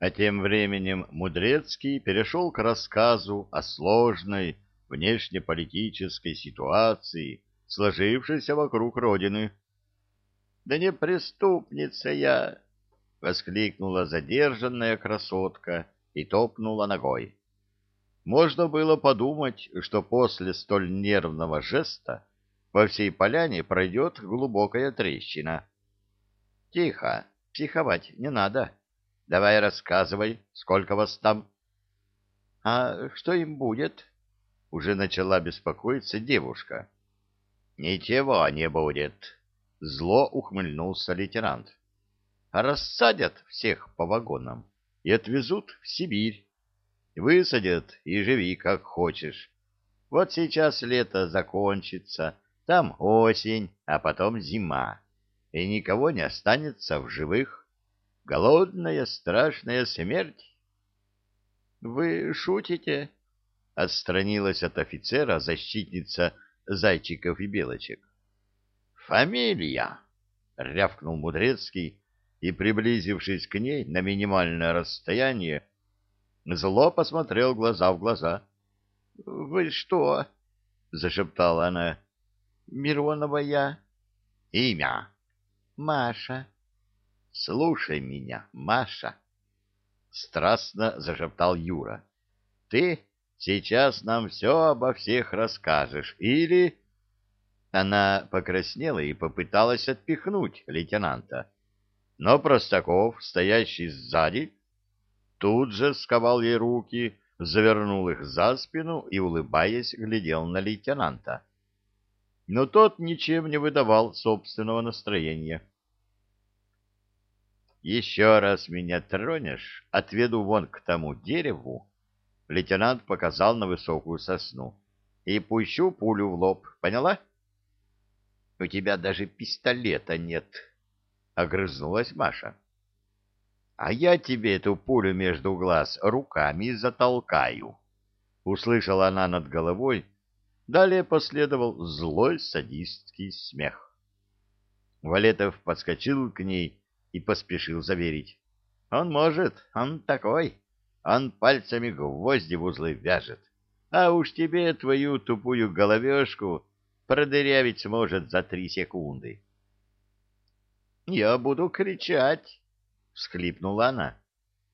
А тем временем Мудрецкий перешел к рассказу о сложной внешнеполитической ситуации, сложившейся вокруг родины. — Да не преступница я! — воскликнула задержанная красотка и топнула ногой. Можно было подумать, что после столь нервного жеста по всей поляне пройдет глубокая трещина. — Тихо, психовать не надо. Давай рассказывай, сколько вас там? — А что им будет? — уже начала беспокоиться девушка. — Ничего не будет, — зло ухмыльнулся лейтенант. — Рассадят всех по вагонам и отвезут в Сибирь. Высадят и живи как хочешь. Вот сейчас лето закончится, там осень, а потом зима, и никого не останется в живых голодная страшная смерть. — Вы шутите? — отстранилась от офицера защитница зайчиков и белочек. — Фамилия! — рявкнул Мудрецкий и, приблизившись к ней на минимальное расстояние, зло посмотрел глаза в глаза. — Вы что? — зашептала она. — Миронова я. — Имя? — Маша. — Слушай меня, Маша, — страстно зашептал Юра. — Ты сейчас нам все обо всех расскажешь, или... Она покраснела и попыталась отпихнуть лейтенанта. Но Простаков, стоящий сзади, тут же сковал ей руки, завернул их за спину и, улыбаясь, глядел на лейтенанта. Но тот ничем не выдавал собственного настроения. — еще раз меня тронешь, отведу вон к тому дереву, лейтенант показал на высокую сосну, и пущу пулю в лоб, поняла? У тебя даже пистолета нет, огрызнулась Маша. А я тебе эту пулю между глаз руками затолкаю, услышала она над головой, далее последовал злой садистский смех. Валетов подскочил к ней и поспешил заверить. Он может, он такой. Он пальцами гвозди в узлы вяжет. А уж тебе твою тупую головешку продырявить сможет за три секунды. — Я буду кричать, — всхлипнула она.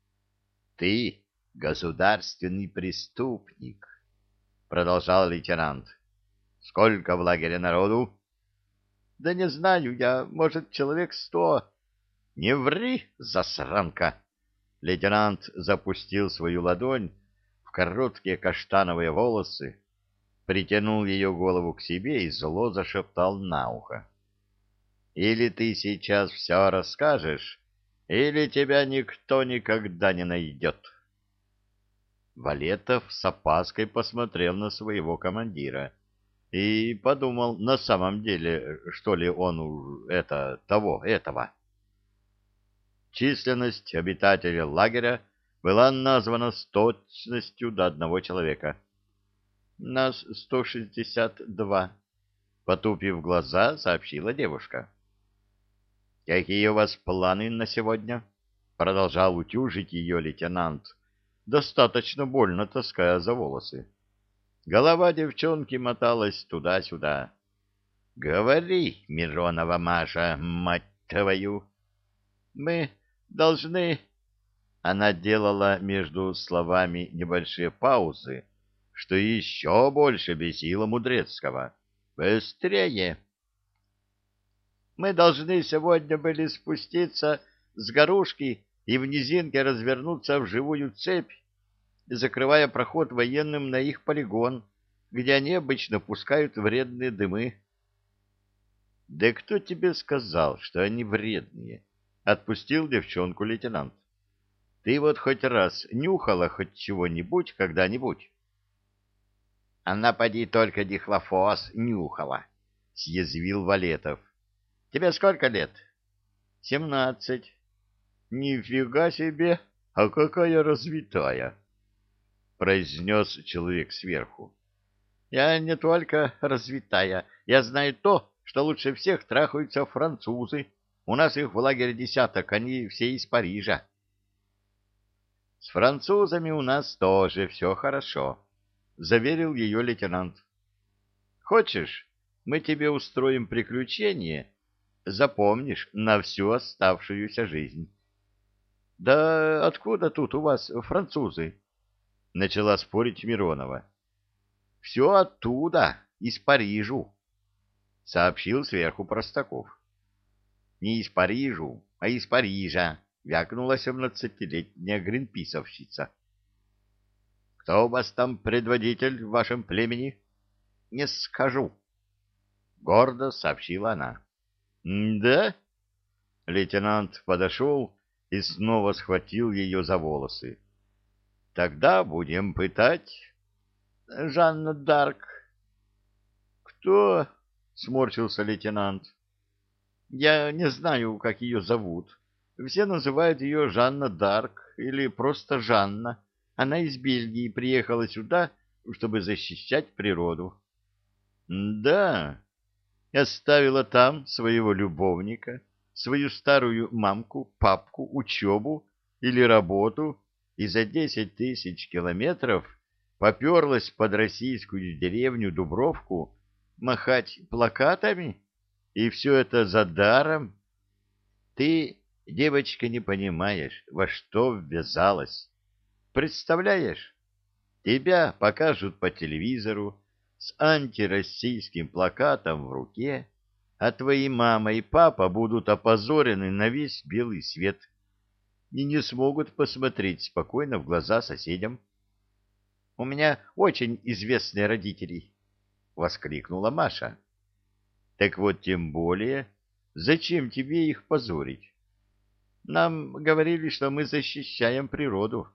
— Ты государственный преступник, — продолжал лейтенант. — Сколько в лагере народу? — Да не знаю я, может, человек сто. Не ври, засранка! Лейтенант запустил свою ладонь в короткие каштановые волосы, притянул ее голову к себе и зло зашептал на ухо. Или ты сейчас все расскажешь, или тебя никто никогда не найдет. Валетов с опаской посмотрел на своего командира и подумал, на самом деле, что ли он это того, этого. Численность обитателей лагеря была названа с точностью до одного человека. «Нас сто шестьдесят два», — потупив глаза, сообщила девушка. «Какие у вас планы на сегодня?» — продолжал утюжить ее лейтенант, достаточно больно таская за волосы. Голова девчонки моталась туда-сюда. «Говори, Миронова Маша, мать твою!» «Мы должны...» Она делала между словами небольшие паузы, что еще больше бесило Мудрецкого. «Быстрее!» «Мы должны сегодня были спуститься с горушки и в низинке развернуться в живую цепь, закрывая проход военным на их полигон, где они обычно пускают вредные дымы». «Да кто тебе сказал, что они вредные?» Отпустил девчонку лейтенант. Ты вот хоть раз нюхала хоть чего-нибудь когда-нибудь? Она поди только дихлофос нюхала, съязвил Валетов. Тебе сколько лет? Семнадцать. Нифига себе, а какая развитая, произнес человек сверху. Я не только развитая, я знаю то, что лучше всех трахаются французы. У нас их в лагере десяток, они все из Парижа. С французами у нас тоже все хорошо, — заверил ее лейтенант. — Хочешь, мы тебе устроим приключение, запомнишь на всю оставшуюся жизнь. — Да откуда тут у вас французы? — начала спорить Миронова. — Все оттуда, из Парижу, — сообщил сверху Простаков. — Не из Парижу, а из Парижа, — вякнула семнадцатилетняя гринписовщица. — Кто у вас там предводитель в вашем племени? — Не скажу, — гордо сообщила она. — Да? Лейтенант подошел и снова схватил ее за волосы. — Тогда будем пытать. — Жанна Дарк. — Кто? — сморщился лейтенант. — Я не знаю, как ее зовут. Все называют ее Жанна Дарк или просто Жанна. Она из Бельгии приехала сюда, чтобы защищать природу. — Да, оставила там своего любовника, свою старую мамку, папку, учебу или работу и за десять тысяч километров поперлась под российскую деревню Дубровку махать плакатами? И все это за даром? Ты Девочка, не понимаешь, во что ввязалась. Представляешь? Тебя покажут по телевизору с антироссийским плакатом в руке, а твои мама и папа будут опозорены на весь белый свет и не смогут посмотреть спокойно в глаза соседям. — У меня очень известные родители, — воскликнула Маша. — Так вот, тем более, зачем тебе их позорить? Нам говорили, что мы защищаем природу.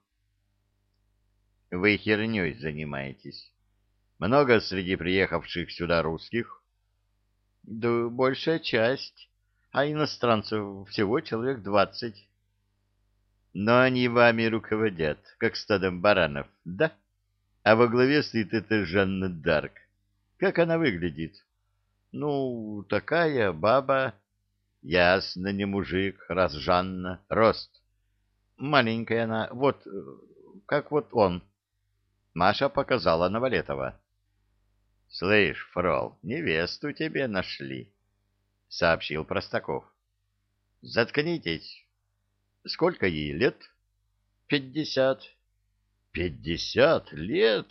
Вы херней занимаетесь. Много среди приехавших сюда русских? Да большая часть, а иностранцев всего человек двадцать. Но они вами руководят, как стадом баранов, да? А во главе стоит эта Жанна Дарк. Как она выглядит? Ну, такая баба Ясно, не мужик, раз Жанна. Рост. Маленькая она, вот, как вот он. Маша показала на Валетова. — Слышь, фрол, невесту тебе нашли, — сообщил Простаков. — Заткнитесь. Сколько ей лет? — Пятьдесят. — Пятьдесят лет?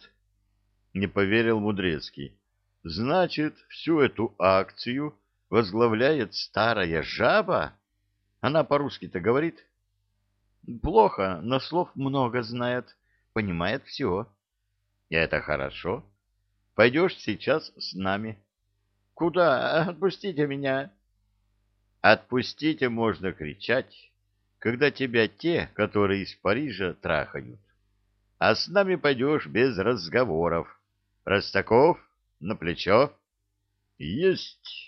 — не поверил Мудрецкий. — Значит, всю эту акцию возглавляет старая жаба? Она по-русски-то говорит? Плохо, но слов много знает, понимает все. Это хорошо. Пойдешь сейчас с нами. Куда? Отпустите меня. Отпустите можно кричать, когда тебя те, которые из Парижа, трахают. А с нами пойдешь без разговоров. Простаков, на плечо. Есть.